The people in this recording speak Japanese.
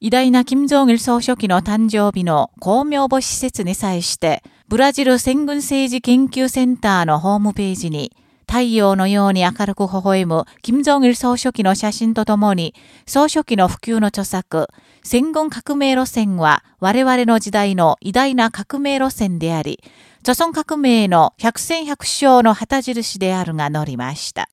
偉大な金正義総書記の誕生日の公明母施設に際して、ブラジル戦軍政治研究センターのホームページに、太陽のように明るく微笑む金正義総書記の写真とともに、総書記の普及の著作、戦軍革命路線は我々の時代の偉大な革命路線であり、著孫革命の百戦百勝の旗印であるが載りました。